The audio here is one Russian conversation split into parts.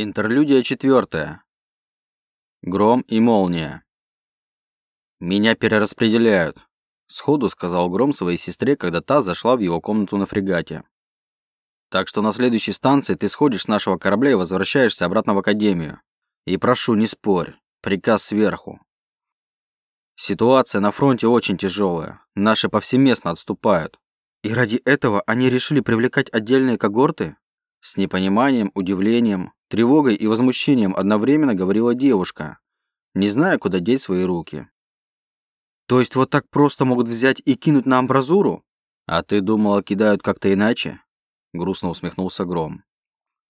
Интерлюдия четвертая. Гром и молния. «Меня перераспределяют», – сходу сказал Гром своей сестре, когда та зашла в его комнату на фрегате. «Так что на следующей станции ты сходишь с нашего корабля и возвращаешься обратно в Академию. И прошу, не спорь. Приказ сверху. Ситуация на фронте очень тяжелая. Наши повсеместно отступают. И ради этого они решили привлекать отдельные когорты? С непониманием, удивлением, тревогой и возмущением одновременно говорила девушка, не зная, куда деть свои руки. То есть вот так просто могут взять и кинуть на амбразуру? А ты думала, кидают как-то иначе? Грустно усмехнулся Гром.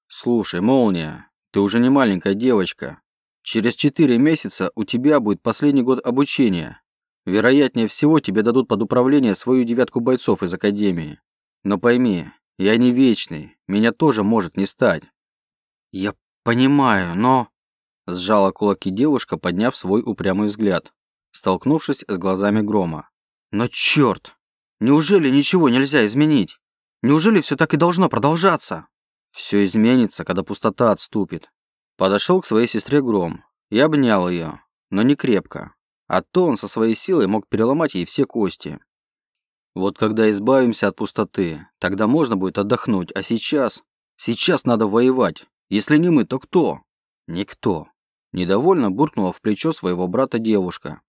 Слушай, Молния, ты уже не маленькая девочка. Через четыре месяца у тебя будет последний год обучения. Вероятнее всего, тебе дадут под управление свою девятку бойцов из Академии. Но пойми, я не вечный, меня тоже может не стать. Я понимаю, но... Сжала кулаки девушка, подняв свой упрямый взгляд, столкнувшись с глазами грома. Но черт! Неужели ничего нельзя изменить? Неужели все так и должно продолжаться? Все изменится, когда пустота отступит. Подошел к своей сестре Гром и обнял ее, но не крепко. А то он со своей силой мог переломать ей все кости. Вот когда избавимся от пустоты, тогда можно будет отдохнуть, а сейчас... Сейчас надо воевать. Если не мы, то кто? Никто. Недовольно буркнула в плечо своего брата девушка.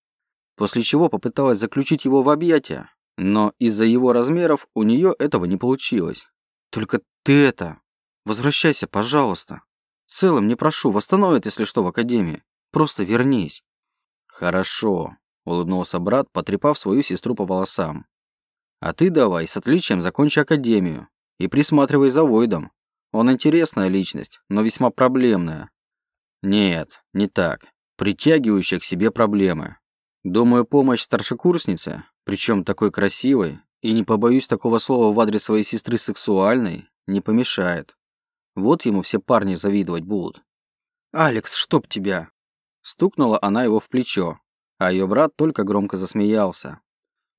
После чего попыталась заключить его в объятия, но из-за его размеров у нее этого не получилось. Только ты это... Возвращайся, пожалуйста. Целым не прошу, восстановят, если что, в академии. Просто вернись. Хорошо, улыбнулся брат, потрепав свою сестру по волосам. А ты давай с отличием закончи академию и присматривай за Войдом. Он интересная личность, но весьма проблемная. Нет, не так. Притягивающая к себе проблемы. Думаю, помощь старшекурснице, причем такой красивой, и не побоюсь такого слова в адрес своей сестры сексуальной, не помешает. Вот ему все парни завидовать будут. «Алекс, чтоб тебя!» Стукнула она его в плечо, а ее брат только громко засмеялся.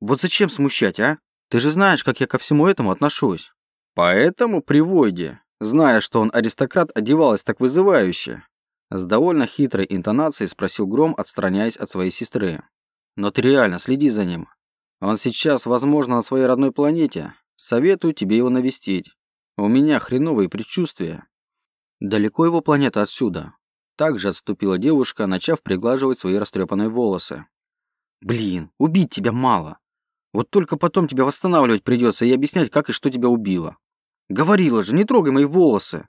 «Вот зачем смущать, а? Ты же знаешь, как я ко всему этому отношусь. Поэтому при Войде, зная, что он аристократ, одевалась так вызывающе. С довольно хитрой интонацией спросил Гром, отстраняясь от своей сестры. Но ты реально следи за ним. Он сейчас, возможно, на своей родной планете. Советую тебе его навестить. У меня хреновые предчувствия. Далеко его планета отсюда. Также отступила девушка, начав приглаживать свои растрепанные волосы. Блин, убить тебя мало. Вот только потом тебя восстанавливать придется и объяснять, как и что тебя убило. Говорила же, не трогай мои волосы.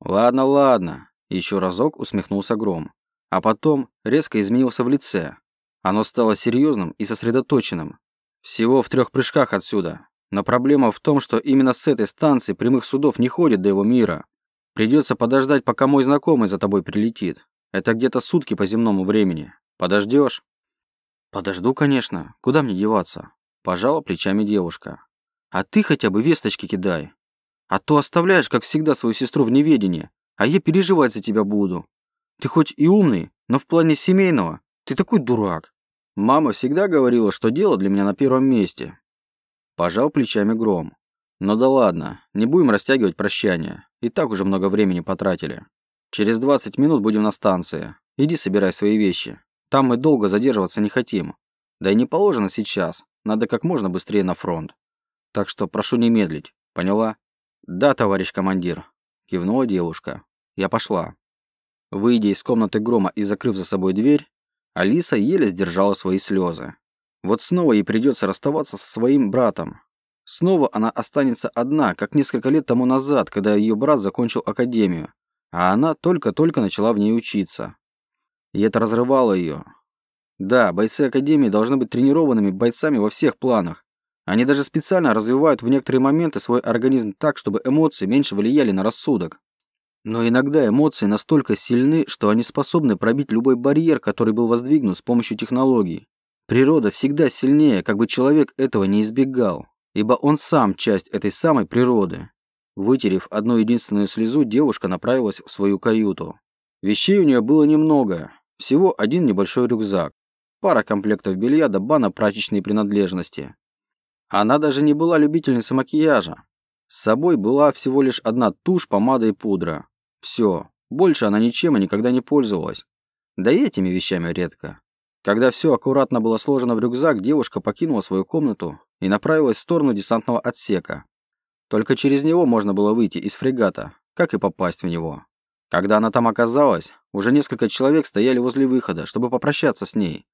Ладно, ладно. Еще разок усмехнулся Гром. А потом резко изменился в лице. Оно стало серьезным и сосредоточенным. Всего в трех прыжках отсюда. Но проблема в том, что именно с этой станции прямых судов не ходит до его мира. Придется подождать, пока мой знакомый за тобой прилетит. Это где-то сутки по земному времени. Подождешь? Подожду, конечно. Куда мне деваться? Пожала плечами девушка. А ты хотя бы весточки кидай. А то оставляешь, как всегда, свою сестру в неведении, а я переживать за тебя буду. Ты хоть и умный, но в плане семейного ты такой дурак. Мама всегда говорила, что дело для меня на первом месте. Пожал плечами Гром. Ну да ладно, не будем растягивать прощание. И так уже много времени потратили. Через 20 минут будем на станции. Иди собирай свои вещи. Там мы долго задерживаться не хотим. Да и не положено сейчас. Надо как можно быстрее на фронт. Так что прошу не медлить. Поняла? Да, товарищ командир. Кивнула девушка. Я пошла. Выйдя из комнаты грома и закрыв за собой дверь, Алиса еле сдержала свои слезы. Вот снова ей придется расставаться со своим братом. Снова она останется одна, как несколько лет тому назад, когда ее брат закончил академию, а она только-только начала в ней учиться. И это разрывало ее, да, бойцы Академии должны быть тренированными бойцами во всех планах. Они даже специально развивают в некоторые моменты свой организм так, чтобы эмоции меньше влияли на рассудок. Но иногда эмоции настолько сильны, что они способны пробить любой барьер, который был воздвигнут с помощью технологий. Природа всегда сильнее, как бы человек этого не избегал, ибо он сам часть этой самой природы. Вытерев одну единственную слезу, девушка направилась в свою каюту. Вещей у нее было немного, всего один небольшой рюкзак пара комплектов белья да бана прачечной принадлежности. Она даже не была любительницей макияжа. С собой была всего лишь одна тушь, помада и пудра. Все. Больше она ничем и никогда не пользовалась. Да и этими вещами редко. Когда все аккуратно было сложено в рюкзак, девушка покинула свою комнату и направилась в сторону десантного отсека. Только через него можно было выйти из фрегата, как и попасть в него. Когда она там оказалась, уже несколько человек стояли возле выхода, чтобы попрощаться с ней.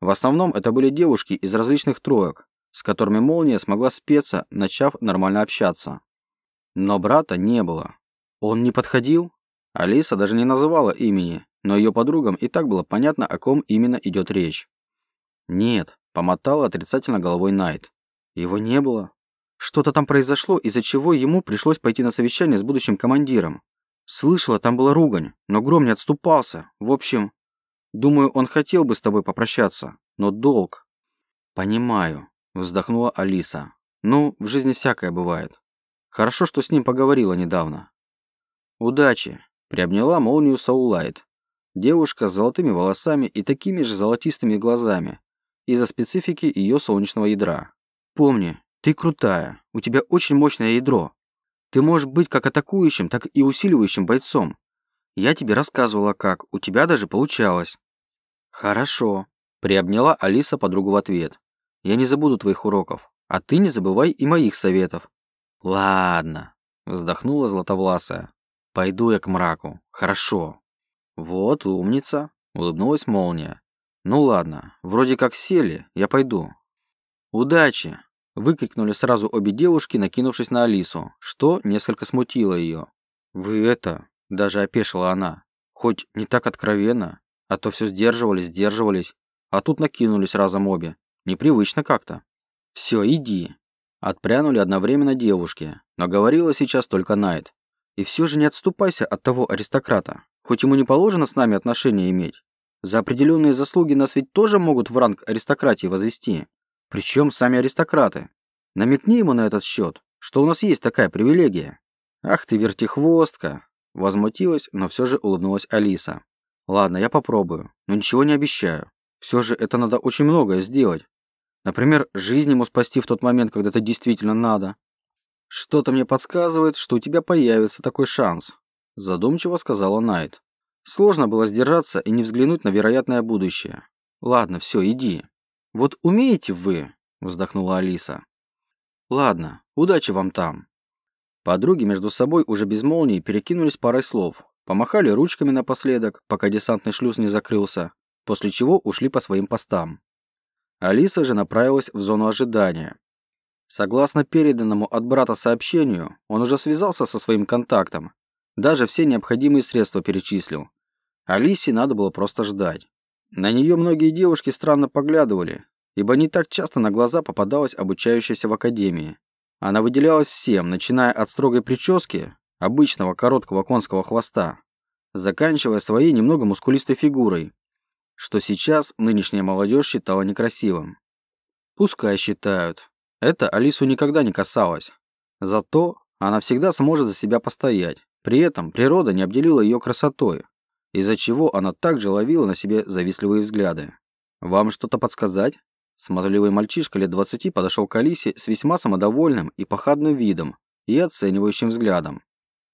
В основном это были девушки из различных троек, с которыми Молния смогла спеться, начав нормально общаться. Но брата не было. Он не подходил? Алиса даже не называла имени, но ее подругам и так было понятно, о ком именно идет речь. «Нет», — помотала отрицательно головой Найт. «Его не было. Что-то там произошло, из-за чего ему пришлось пойти на совещание с будущим командиром. Слышала, там была ругань, но Гром не отступался. В общем, думаю, он хотел бы с тобой попрощаться, но долг». «Понимаю», — вздохнула Алиса. «Ну, в жизни всякое бывает. Хорошо, что с ним поговорила недавно». «Удачи», — приобняла молнию Саулайт. Девушка с золотыми волосами и такими же золотистыми глазами из-за специфики ее солнечного ядра. Помни, ты крутая, у тебя очень мощное ядро. Ты можешь быть как атакующим, так и усиливающим бойцом. Я тебе рассказывала как, у тебя даже получалось. Хорошо, приобняла Алиса подругу в ответ. Я не забуду твоих уроков, а ты не забывай и моих советов. Ладно, вздохнула Златовласая. Пойду я к мраку. Хорошо. «Вот, умница», — улыбнулась молния. «Ну ладно, вроде как сели, я пойду». «Удачи!» — выкрикнули сразу обе девушки, накинувшись на Алису, что несколько смутило ее. «Вы это...» — даже опешила она. «Хоть не так откровенно, а то все сдерживались, сдерживались, а тут накинулись разом обе. Непривычно как-то». «Все, иди». Отпрянули одновременно девушки, но говорила сейчас только Найт. «И все же не отступайся от того аристократа. Хоть ему не положено с нами отношения иметь. За определенные заслуги нас ведь тоже могут в ранг аристократии возвести. Причем сами аристократы. Намекни ему на этот счет, что у нас есть такая привилегия. Ах ты вертихвостка. Возмутилась, но все же улыбнулась Алиса. Ладно, я попробую, но ничего не обещаю. Все же это надо очень многое сделать. Например, жизнь ему спасти в тот момент, когда это действительно надо. Что-то мне подсказывает, что у тебя появится такой шанс задумчиво сказала Найт. Сложно было сдержаться и не взглянуть на вероятное будущее. Ладно, все, иди. Вот умеете вы, вздохнула Алиса. Ладно, удачи вам там. Подруги между собой уже без молнии перекинулись парой слов, помахали ручками напоследок, пока десантный шлюз не закрылся, после чего ушли по своим постам. Алиса же направилась в зону ожидания. Согласно переданному от брата сообщению, он уже связался со своим контактом даже все необходимые средства перечислил. Алисе надо было просто ждать. На нее многие девушки странно поглядывали, ибо не так часто на глаза попадалась обучающаяся в академии. Она выделялась всем, начиная от строгой прически, обычного короткого конского хвоста, заканчивая своей немного мускулистой фигурой, что сейчас нынешняя молодежь считала некрасивым. Пускай считают. Это Алису никогда не касалось. Зато она всегда сможет за себя постоять. При этом природа не обделила ее красотой, из-за чего она также ловила на себе завистливые взгляды. «Вам что-то подсказать?» Смазливый мальчишка лет двадцати подошел к Алисе с весьма самодовольным и похабным видом и оценивающим взглядом.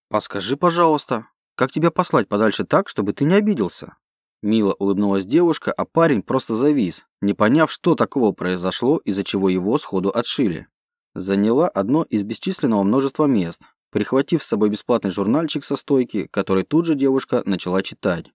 «Подскажи, пожалуйста, как тебя послать подальше так, чтобы ты не обиделся?» Мило улыбнулась девушка, а парень просто завис, не поняв, что такого произошло, из-за чего его сходу отшили. Заняла одно из бесчисленного множества мест, прихватив с собой бесплатный журнальчик со стойки, который тут же девушка начала читать.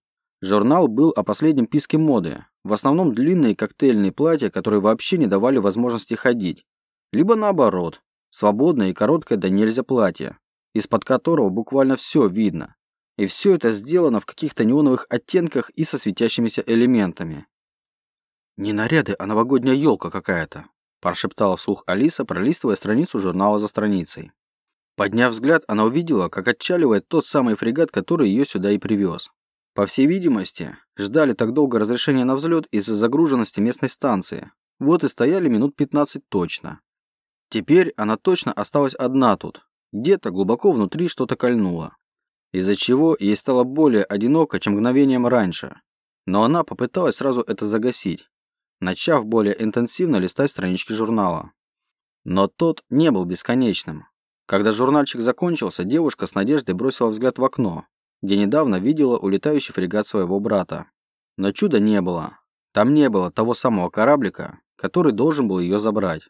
Журнал был о последнем писке моды, в основном длинные коктейльные платья, которые вообще не давали возможности ходить. Либо наоборот, свободное и короткое до нельзя платье, из-под которого буквально все видно. И все это сделано в каких-то неоновых оттенках и со светящимися элементами. «Не наряды, а новогодняя елка какая-то», прошептала вслух Алиса, пролистывая страницу журнала за страницей. Подняв взгляд, она увидела, как отчаливает тот самый фрегат, который ее сюда и привез. По всей видимости, ждали так долго разрешения на взлет из-за загруженности местной станции. Вот и стояли минут 15 точно. Теперь она точно осталась одна тут. Где-то глубоко внутри что-то кольнуло. Из-за чего ей стало более одиноко, чем мгновением раньше. Но она попыталась сразу это загасить, начав более интенсивно листать странички журнала. Но тот не был бесконечным. Когда журнальчик закончился, девушка с надеждой бросила взгляд в окно, где недавно видела улетающий фрегат своего брата. Но чуда не было. Там не было того самого кораблика, который должен был ее забрать.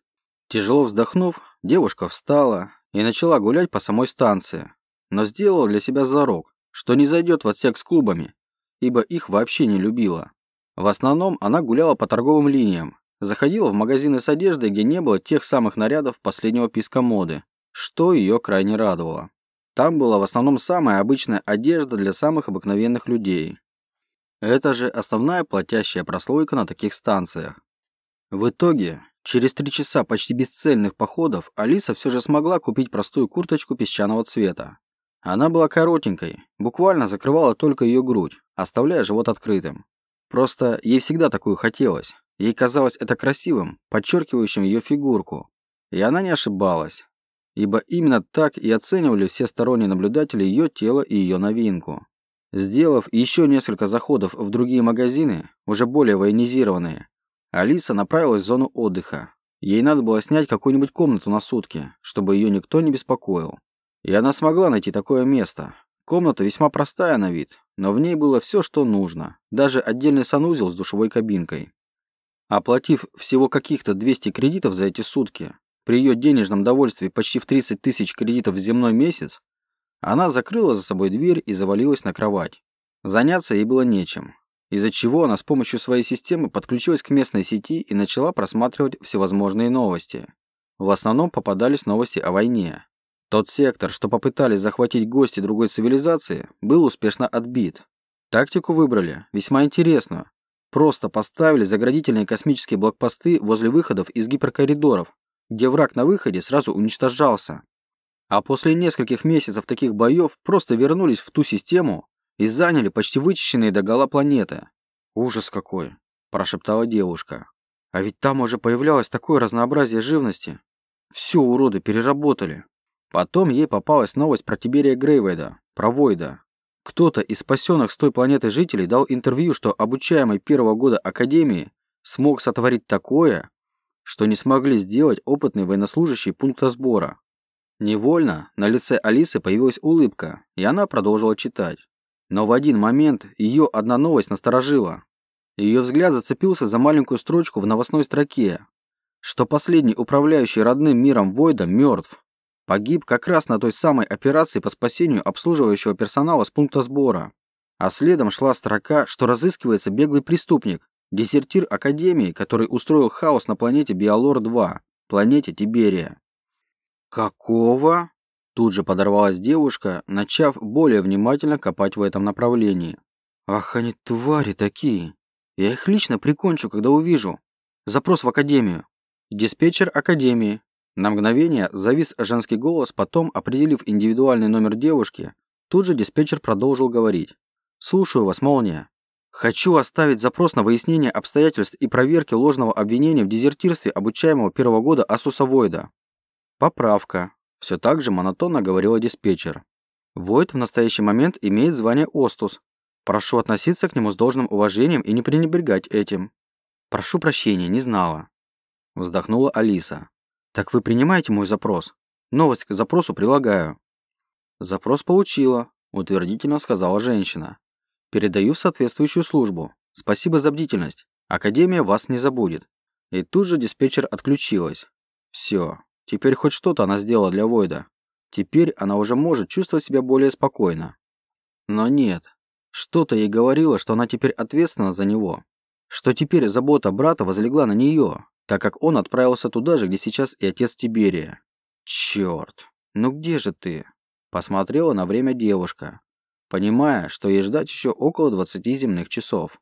Тяжело вздохнув, девушка встала и начала гулять по самой станции, но сделала для себя зарок, что не зайдет в отсек с клубами, ибо их вообще не любила. В основном она гуляла по торговым линиям, заходила в магазины с одеждой, где не было тех самых нарядов последнего писка моды, что ее крайне радовало. Там была в основном самая обычная одежда для самых обыкновенных людей. Это же основная платящая прослойка на таких станциях. В итоге, через три часа почти бесцельных походов, Алиса все же смогла купить простую курточку песчаного цвета. Она была коротенькой, буквально закрывала только ее грудь, оставляя живот открытым. Просто ей всегда такую хотелось. Ей казалось это красивым, подчеркивающим ее фигурку. И она не ошибалась ибо именно так и оценивали все сторонние наблюдатели ее тело и ее новинку. Сделав еще несколько заходов в другие магазины, уже более военизированные, Алиса направилась в зону отдыха. Ей надо было снять какую-нибудь комнату на сутки, чтобы ее никто не беспокоил. И она смогла найти такое место. Комната весьма простая на вид, но в ней было все, что нужно, даже отдельный санузел с душевой кабинкой. Оплатив всего каких-то 200 кредитов за эти сутки, при ее денежном довольстве почти в 30 тысяч кредитов в земной месяц, она закрыла за собой дверь и завалилась на кровать. Заняться ей было нечем, из-за чего она с помощью своей системы подключилась к местной сети и начала просматривать всевозможные новости. В основном попадались новости о войне. Тот сектор, что попытались захватить гости другой цивилизации, был успешно отбит. Тактику выбрали весьма интересную. Просто поставили заградительные космические блокпосты возле выходов из гиперкоридоров, где враг на выходе сразу уничтожался. А после нескольких месяцев таких боев просто вернулись в ту систему и заняли почти вычищенные до гола планеты. «Ужас какой!» – прошептала девушка. «А ведь там уже появлялось такое разнообразие живности. Все уроды переработали». Потом ей попалась новость про Тиберия Грейвейда, про Войда. Кто-то из спасенных с той планеты жителей дал интервью, что обучаемый первого года Академии смог сотворить такое, что не смогли сделать опытные военнослужащие пункта сбора. Невольно на лице Алисы появилась улыбка, и она продолжила читать. Но в один момент ее одна новость насторожила. Ее взгляд зацепился за маленькую строчку в новостной строке, что последний управляющий родным миром Войда мертв. Погиб как раз на той самой операции по спасению обслуживающего персонала с пункта сбора. А следом шла строка, что разыскивается беглый преступник, Дезертир Академии, который устроил хаос на планете Биолор-2, планете Тиберия. «Какого?» Тут же подорвалась девушка, начав более внимательно копать в этом направлении. «Ах, они твари такие! Я их лично прикончу, когда увижу. Запрос в Академию. Диспетчер Академии». На мгновение завис женский голос, потом, определив индивидуальный номер девушки, тут же диспетчер продолжил говорить. «Слушаю вас, Молния». Хочу оставить запрос на выяснение обстоятельств и проверки ложного обвинения в дезертирстве обучаемого первого года Асуса Войда. Поправка. Все так же монотонно говорила диспетчер. Войд в настоящий момент имеет звание Остус. Прошу относиться к нему с должным уважением и не пренебрегать этим. Прошу прощения, не знала. Вздохнула Алиса. Так вы принимаете мой запрос? Новость к запросу прилагаю. Запрос получила, утвердительно сказала женщина. Передаю в соответствующую службу. Спасибо за бдительность. Академия вас не забудет. И тут же диспетчер отключилась. Все. Теперь хоть что-то она сделала для Войда. Теперь она уже может чувствовать себя более спокойно. Но нет. Что-то ей говорило, что она теперь ответственна за него. Что теперь забота брата возлегла на нее, так как он отправился туда же, где сейчас и отец Тиберия. Черт. Ну где же ты? Посмотрела на время девушка понимая, что ей ждать еще около 20 земных часов.